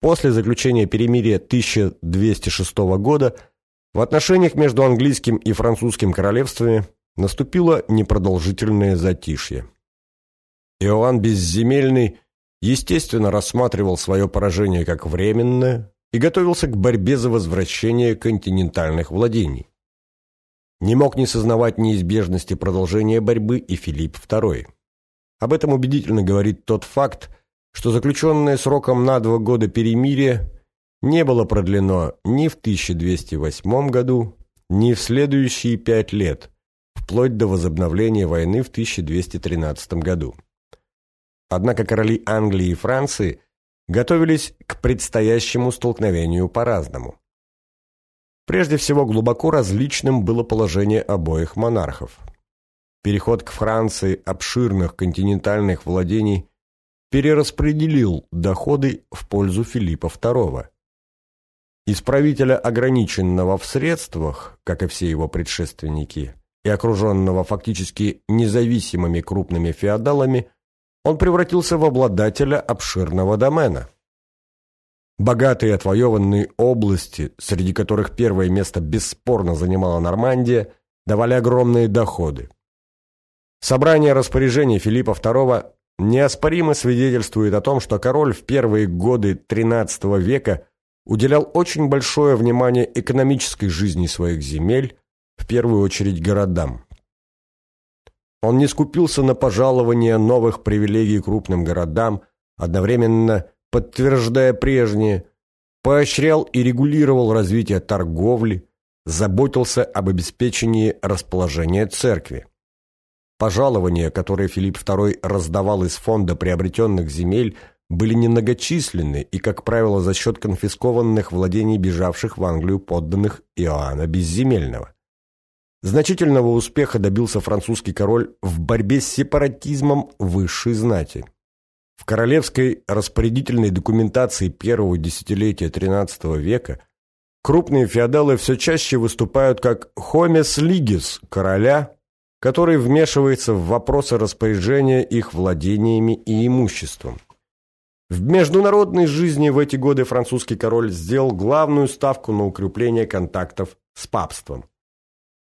После заключения перемирия 1206 года в отношениях между английским и французским королевствами наступило непродолжительное затишье. Иоанн Безземельный, естественно, рассматривал свое поражение как временное и готовился к борьбе за возвращение континентальных владений. Не мог не сознавать неизбежности продолжения борьбы и Филипп II. Об этом убедительно говорит тот факт, что заключенное сроком на два года перемирие не было продлено ни в 1208 году, ни в следующие пять лет, вплоть до возобновления войны в 1213 году. Однако короли Англии и Франции готовились к предстоящему столкновению по-разному. Прежде всего, глубоко различным было положение обоих монархов. Переход к Франции обширных континентальных владений перераспределил доходы в пользу Филиппа II. Из правителя, ограниченного в средствах, как и все его предшественники, и окруженного фактически независимыми крупными феодалами, он превратился в обладателя обширного домена. Богатые отвоеванные области, среди которых первое место бесспорно занимала Нормандия, давали огромные доходы. Собрание распоряжений Филиппа II неоспоримо свидетельствует о том, что король в первые годы XIII века уделял очень большое внимание экономической жизни своих земель, в первую очередь городам. Он не скупился на пожалование новых привилегий крупным городам, одновременно подтверждая прежние, поощрял и регулировал развитие торговли, заботился об обеспечении расположения церкви. Пожалования, которые Филипп II раздавал из фонда приобретенных земель, были немногочисленны и, как правило, за счет конфискованных владений бежавших в Англию подданных Иоанна Безземельного. Значительного успеха добился французский король в борьбе с сепаратизмом высшей знати. В королевской распорядительной документации первого десятилетия XIII века крупные феодалы все чаще выступают как «хомес лигис» короля, который вмешивается в вопросы распоряжения их владениями и имуществом. В международной жизни в эти годы французский король сделал главную ставку на укрепление контактов с папством.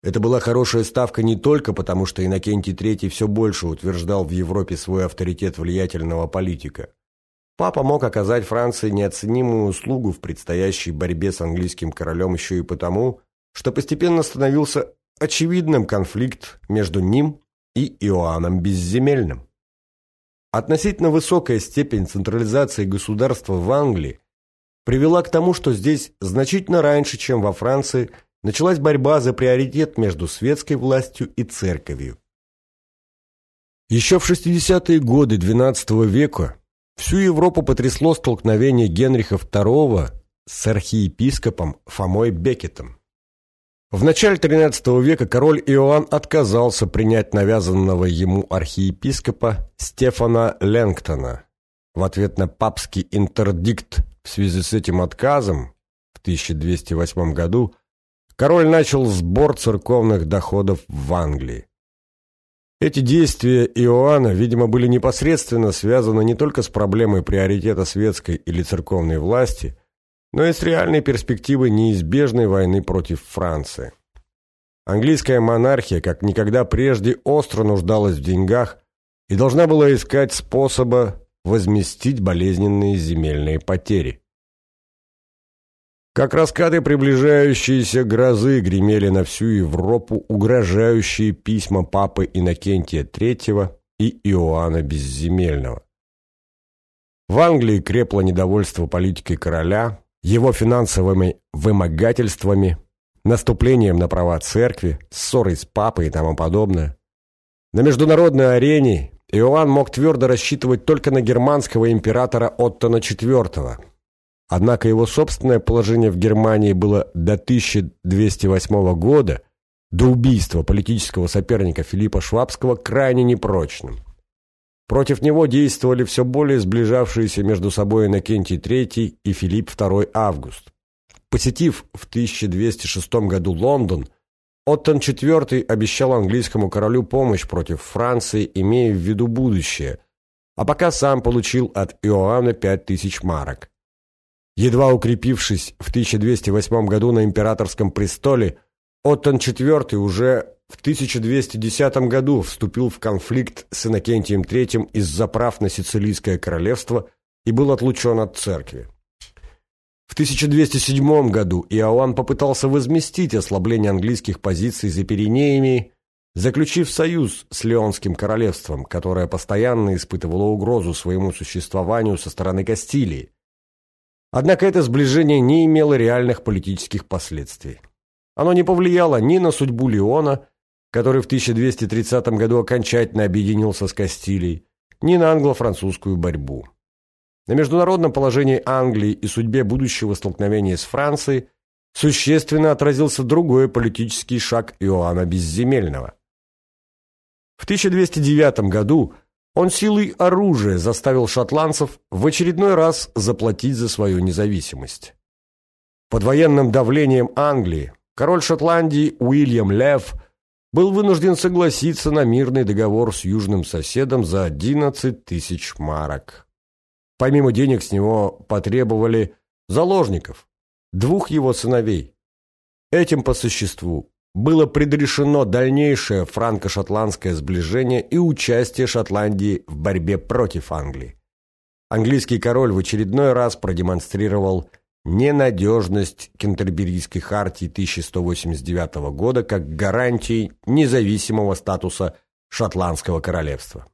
Это была хорошая ставка не только потому, что Иннокентий III все больше утверждал в Европе свой авторитет влиятельного политика. Папа мог оказать Франции неоценимую услугу в предстоящей борьбе с английским королем еще и потому, что постепенно становился очевидным конфликт между ним и Иоанном Безземельным. Относительно высокая степень централизации государства в Англии привела к тому, что здесь значительно раньше, чем во Франции, началась борьба за приоритет между светской властью и церковью. Еще в 60-е годы XII века всю Европу потрясло столкновение Генриха II с архиепископом Фомой Бекетом. В начале XIII века король Иоанн отказался принять навязанного ему архиепископа Стефана Ленгтона. В ответ на папский интердикт в связи с этим отказом в 1208 году король начал сбор церковных доходов в Англии. Эти действия Иоанна, видимо, были непосредственно связаны не только с проблемой приоритета светской или церковной власти – но и с реальной перспективой неизбежной войны против Франции. Английская монархия, как никогда прежде, остро нуждалась в деньгах и должна была искать способа возместить болезненные земельные потери. Как раскаты приближающиеся грозы гремели на всю Европу угрожающие письма папы Иннокентия III и Иоанна Безземельного. В Англии крепло недовольство политикой короля, его финансовыми вымогательствами, наступлением на права церкви, ссорой с папой и тому подобное. На международной арене Иоанн мог твердо рассчитывать только на германского императора Оттона IV. Однако его собственное положение в Германии было до 1208 года, до убийства политического соперника Филиппа Швабского, крайне непрочным. Против него действовали все более сближавшиеся между собой Иннокентий III и Филипп II Август. Посетив в 1206 году Лондон, Оттон IV обещал английскому королю помощь против Франции, имея в виду будущее, а пока сам получил от Иоанна 5000 марок. Едва укрепившись в 1208 году на императорском престоле, Оттон IV уже в 1210 году вступил в конфликт с Иннокентием III из-за прав на Сицилийское королевство и был отлучен от церкви. В 1207 году Иоанн попытался возместить ослабление английских позиций за Пиренеями, заключив союз с Леонским королевством, которое постоянно испытывало угрозу своему существованию со стороны Кастилии. Однако это сближение не имело реальных политических последствий. Оно не повлияло ни на судьбу Леона, который в 1230 году окончательно объединился с Кастилией, ни на англо-французскую борьбу. На международном положении Англии и судьбе будущего столкновения с Францией существенно отразился другой политический шаг Иоанна Безземельного. В 1209 году он силой оружия заставил шотландцев в очередной раз заплатить за свою независимость. Под военным давлением Англии король Шотландии Уильям Лев был вынужден согласиться на мирный договор с южным соседом за 11 тысяч марок. Помимо денег с него потребовали заложников, двух его сыновей. Этим по существу было предрешено дальнейшее франко-шотландское сближение и участие Шотландии в борьбе против Англии. Английский король в очередной раз продемонстрировал ненадежность Кентерберийской хартии 1189 года как гарантии независимого статуса Шотландского королевства.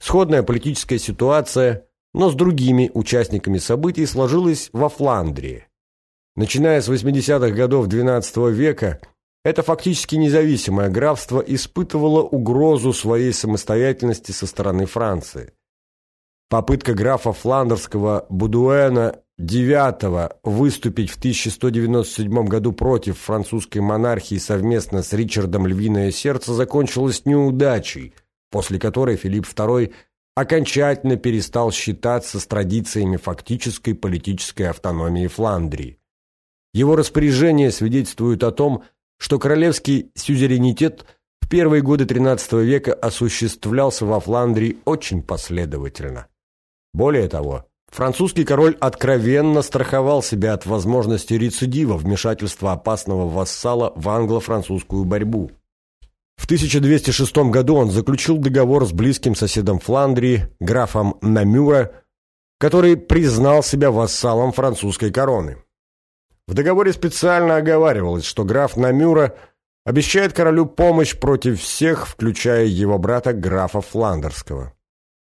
Сходная политическая ситуация, но с другими участниками событий сложилась во Фландрии. Начиная с 80-х годов XII века, это фактически независимое графство испытывало угрозу своей самостоятельности со стороны Франции. Попытка графа Фландерского Будуэна IX выступить в 1197 году против французской монархии совместно с Ричардом Львиное Сердце закончилась неудачей, после которой Филипп II окончательно перестал считаться с традициями фактической политической автономии Фландрии. Его распоряжения свидетельствуют о том, что королевский сюзеренитет в первые годы XIII века осуществлялся во Фландрии очень последовательно. Более того, французский король откровенно страховал себя от возможности рецидива вмешательства опасного вассала в англо-французскую борьбу. В 1206 году он заключил договор с близким соседом Фландрии, графом Намюра, который признал себя вассалом французской короны. В договоре специально оговаривалось, что граф Намюра обещает королю помощь против всех, включая его брата графа Фландерского.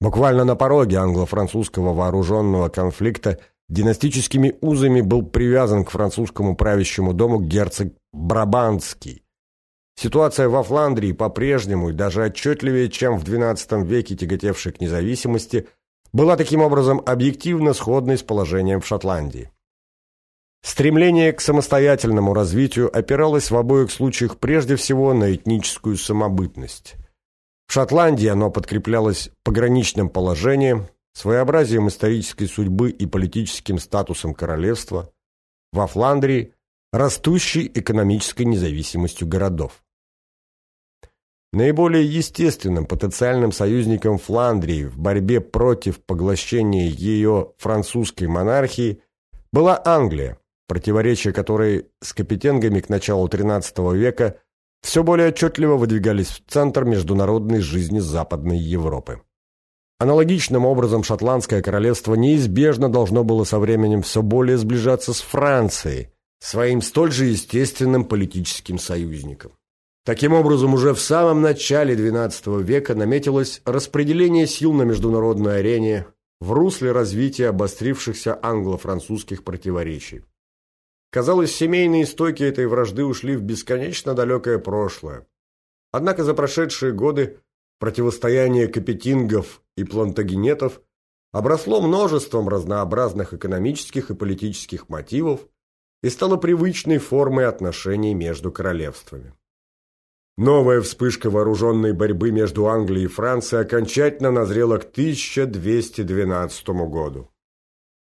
Буквально на пороге англо-французского вооруженного конфликта династическими узами был привязан к французскому правящему дому герцог Брабанский. Ситуация во Фландрии по-прежнему и даже отчетливее, чем в XII веке тяготевшей к независимости, была таким образом объективно сходной с положением в Шотландии. Стремление к самостоятельному развитию опиралось в обоих случаях прежде всего на этническую самобытность. В Шотландии оно подкреплялось пограничным положением, своеобразием исторической судьбы и политическим статусом королевства, во Фландрии – растущей экономической независимостью городов. Наиболее естественным потенциальным союзником Фландрии в борьбе против поглощения ее французской монархии была Англия, противоречия которой с капитенгами к началу XIII века все более отчетливо выдвигались в центр международной жизни Западной Европы. Аналогичным образом шотландское королевство неизбежно должно было со временем все более сближаться с Францией, своим столь же естественным политическим союзником. Таким образом, уже в самом начале XII века наметилось распределение сил на международной арене в русле развития обострившихся англо-французских противоречий. Казалось, семейные истоки этой вражды ушли в бесконечно далекое прошлое. Однако за прошедшие годы противостояние капетингов и плантагенетов обросло множеством разнообразных экономических и политических мотивов и стало привычной формой отношений между королевствами. Новая вспышка вооруженной борьбы между Англией и Францией окончательно назрела к 1212 году.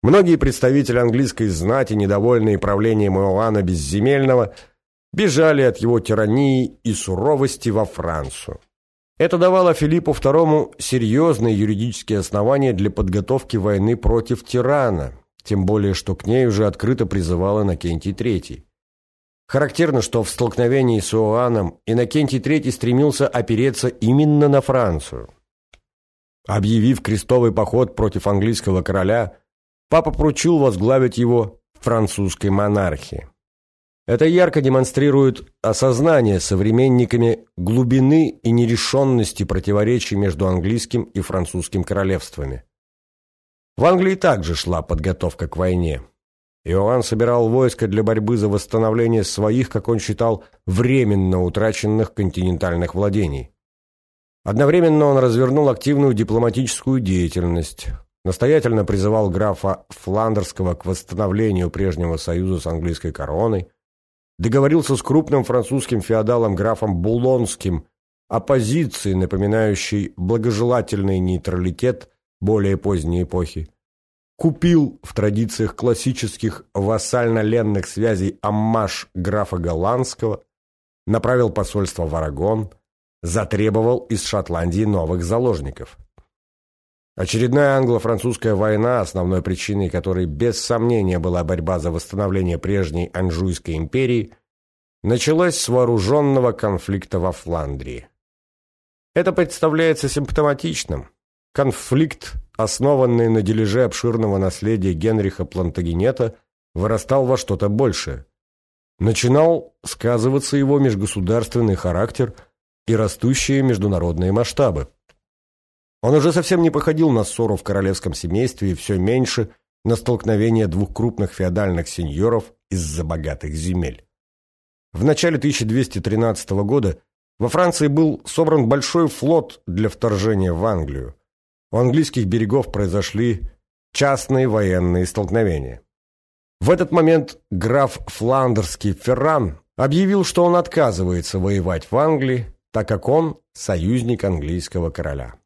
Многие представители английской знати, недовольные правлением Иоанна Безземельного, бежали от его тирании и суровости во Францию. Это давало Филиппу II серьезные юридические основания для подготовки войны против тирана, тем более, что к ней уже открыто призывал Иннокентий III. Характерно, что в столкновении с Иоанном Иннокентий III стремился опереться именно на Францию. Объявив крестовый поход против английского короля, папа поручил возглавить его французской монархии. Это ярко демонстрирует осознание современниками глубины и нерешенности противоречий между английским и французским королевствами. В Англии также шла подготовка к войне. Иоанн собирал войско для борьбы за восстановление своих, как он считал, временно утраченных континентальных владений. Одновременно он развернул активную дипломатическую деятельность, настоятельно призывал графа Фландерского к восстановлению прежнего союза с английской короной, договорился с крупным французским феодалом графом Булонским о позиции, напоминающей благожелательный нейтралитет более поздней эпохи, купил в традициях классических вассально-ленных связей аммаж графа Голландского, направил посольство в Арагон, затребовал из Шотландии новых заложников. Очередная англо-французская война, основной причиной которой без сомнения была борьба за восстановление прежней Анжуйской империи, началась с вооруженного конфликта во Фландрии. Это представляется симптоматичным. Конфликт, основанный на дележе обширного наследия Генриха Плантагенета, вырастал во что-то большее. Начинал сказываться его межгосударственный характер и растущие международные масштабы. Он уже совсем не походил на ссору в королевском семействе и все меньше на столкновение двух крупных феодальных сеньоров из-за богатых земель. В начале 1213 года во Франции был собран большой флот для вторжения в Англию. У английских берегов произошли частные военные столкновения. В этот момент граф Фландерский Ферран объявил, что он отказывается воевать в Англии, так как он союзник английского короля.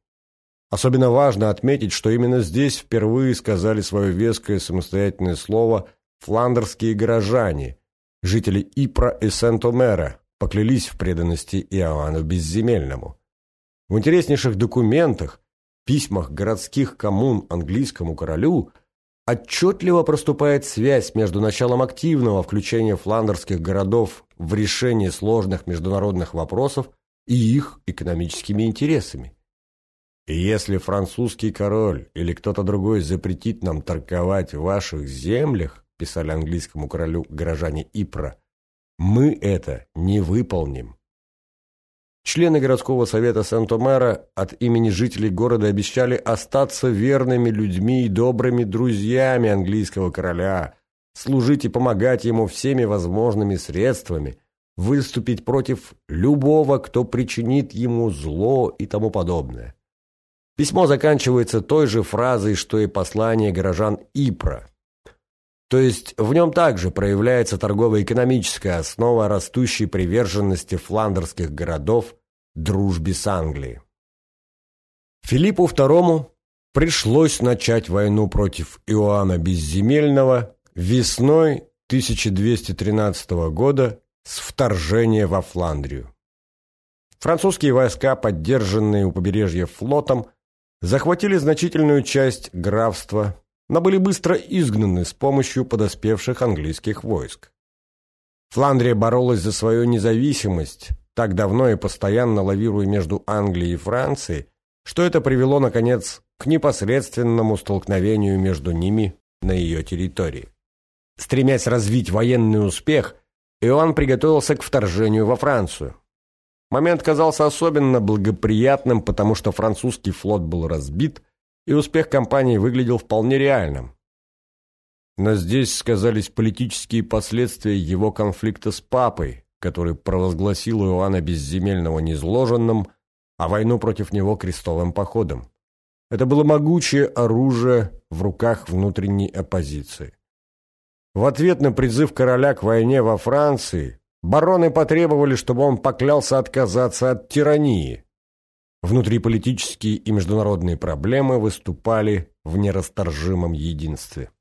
Особенно важно отметить, что именно здесь впервые сказали свое веское самостоятельное слово фландерские горожане, жители Ипра и Сент-Омера, поклялись в преданности Иоанну Безземельному. В интереснейших документах, письмах городских коммун английскому королю отчетливо проступает связь между началом активного включения фландерских городов в решение сложных международных вопросов и их экономическими интересами. И если французский король или кто-то другой запретит нам торговать в ваших землях, писали английскому королю горожане Ипра, мы это не выполним. Члены городского совета Сент-Омера от имени жителей города обещали остаться верными людьми и добрыми друзьями английского короля, служить и помогать ему всеми возможными средствами, выступить против любого, кто причинит ему зло и тому подобное. Письмо заканчивается той же фразой, что и послание горожан Ипра. То есть в нем также проявляется торгово-экономическая основа растущей приверженности фландерских городов дружбе с Англией. Филиппу II пришлось начать войну против Иоанна Безземельного весной 1213 года с вторжения во Фландрию. Французские войска, поддержанные у побережья флотом, захватили значительную часть графства, но были быстро изгнаны с помощью подоспевших английских войск. Фландрия боролась за свою независимость, так давно и постоянно лавируя между Англией и Францией, что это привело, наконец, к непосредственному столкновению между ними на ее территории. Стремясь развить военный успех, Иоанн приготовился к вторжению во Францию. Момент казался особенно благоприятным, потому что французский флот был разбит, и успех кампании выглядел вполне реальным. Но здесь сказались политические последствия его конфликта с папой, который провозгласил Иоанна Безземельного незложенным, а войну против него крестовым походом. Это было могучее оружие в руках внутренней оппозиции. В ответ на призыв короля к войне во Франции Бароны потребовали, чтобы он поклялся отказаться от тирании. Внутриполитические и международные проблемы выступали в нерасторжимом единстве.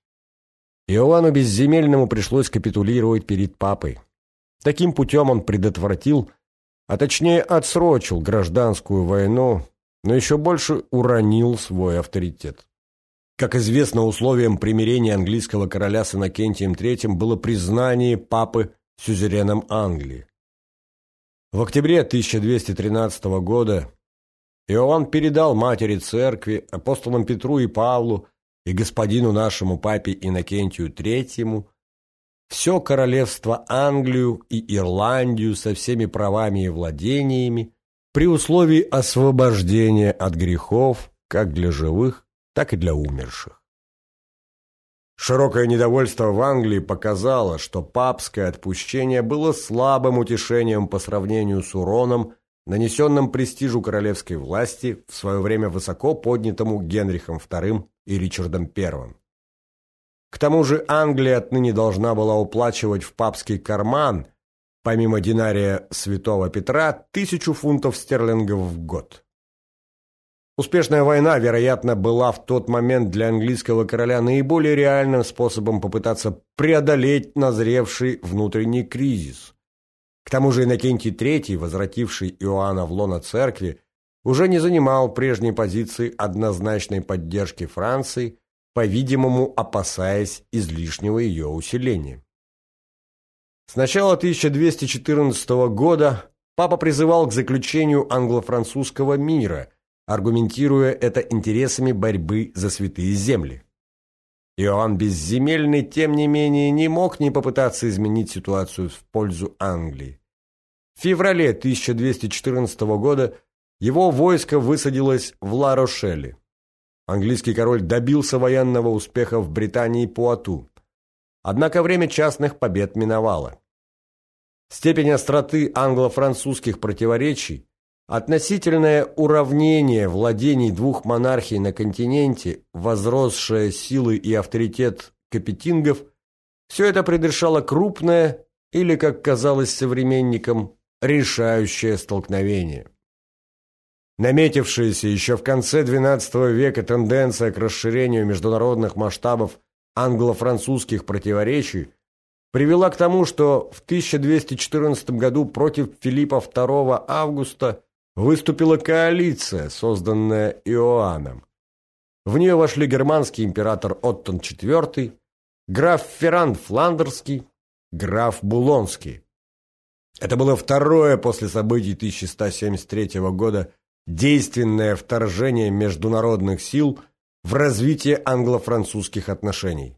Иоанну Безземельному пришлось капитулировать перед папой. Таким путем он предотвратил, а точнее отсрочил гражданскую войну, но еще больше уронил свой авторитет. Как известно, условием примирения английского короля с Иннокентием III было признание папы сюзереном Англии. В октябре 1213 года Иоанн передал матери церкви, апостолам Петру и Павлу и господину нашему папе Иннокентию III все королевство Англию и Ирландию со всеми правами и владениями при условии освобождения от грехов как для живых, так и для умерших. Широкое недовольство в Англии показало, что папское отпущение было слабым утешением по сравнению с уроном, нанесенным престижу королевской власти в свое время высоко поднятому Генрихом II и Ричардом I. К тому же Англия отныне должна была уплачивать в папский карман, помимо динария святого Петра, тысячу фунтов стерлингов в год. Успешная война, вероятно, была в тот момент для английского короля наиболее реальным способом попытаться преодолеть назревший внутренний кризис. К тому же Иннокентий III, возвративший Иоанна в лоно церкви, уже не занимал прежней позиции однозначной поддержки Франции – по-видимому, опасаясь излишнего ее усиления. С начала 1214 года папа призывал к заключению англо-французского мира, аргументируя это интересами борьбы за святые земли. Иоанн Безземельный, тем не менее, не мог не попытаться изменить ситуацию в пользу Англии. В феврале 1214 года его войско высадилось в Ла-Рошеле. Английский король добился военного успеха в Британии по Ату. Однако время частных побед миновало. Степень остроты англо-французских противоречий, относительное уравнение владений двух монархий на континенте, возросшая силы и авторитет капетингов – все это предрешало крупное или, как казалось современникам, решающее столкновение. Наметившаяся еще в конце XII века тенденция к расширению международных масштабов англо-французских противоречий привела к тому, что в 1214 году против Филиппа II Августа выступила коалиция, созданная Иоанном. В нее вошли германский император Оттон IV, граф Ферран Фландерский, граф Булонский. Это было второе после событий 1173 года действенное вторжение международных сил в развитие англо-французских отношений.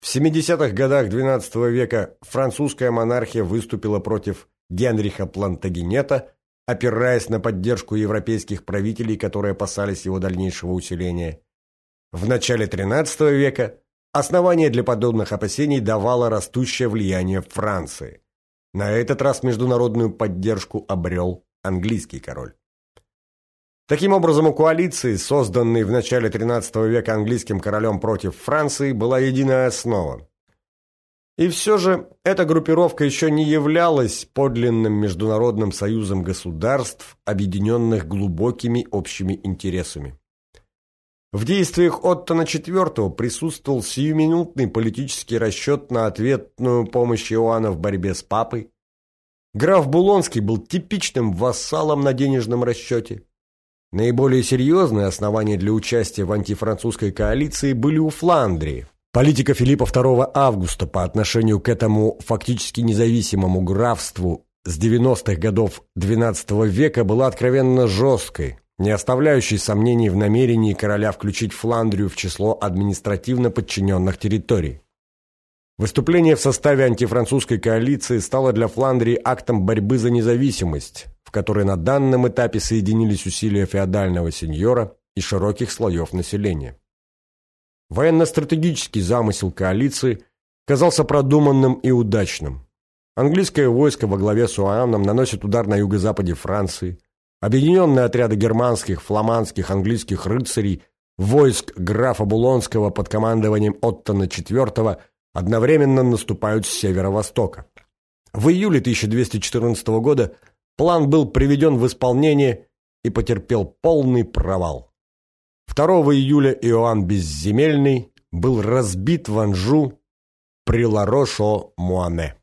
В 70-х годах XII века французская монархия выступила против Генриха Плантагенета, опираясь на поддержку европейских правителей, которые опасались его дальнейшего усиления. В начале XIII века основание для подобных опасений давало растущее влияние Франции. На этот раз международную поддержку обрел английский король. Таким образом, у коалиции, созданной в начале XIII века английским королем против Франции, была единая основа. И все же эта группировка еще не являлась подлинным международным союзом государств, объединенных глубокими общими интересами. В действиях Оттона IV присутствовал сиюминутный политический расчет на ответную помощь Иоанна в борьбе с папой. Граф Булонский был типичным вассалом на денежном расчете. Наиболее серьезные основания для участия в антифранцузской коалиции были у Фландрии. Политика Филиппа II Августа по отношению к этому фактически независимому графству с 90-х годов XII века была откровенно жесткой, не оставляющей сомнений в намерении короля включить Фландрию в число административно подчиненных территорий. Выступление в составе антифранцузской коалиции стало для Фландрии актом борьбы за независимость, в которой на данном этапе соединились усилия феодального сеньора и широких слоев населения. Военно-стратегический замысел коалиции казался продуманным и удачным. Английское войско во главе с Уаном наносит удар на юго-западе Франции. Объединенные отряды германских, фламандских, английских рыцарей, войск графа Булонского под командованием Оттона IV одновременно наступают с северо-востока. В июле 1214 года план был приведен в исполнение и потерпел полный провал. 2 июля Иоанн Безземельный был разбит в Анжу при Ларошо-Муане.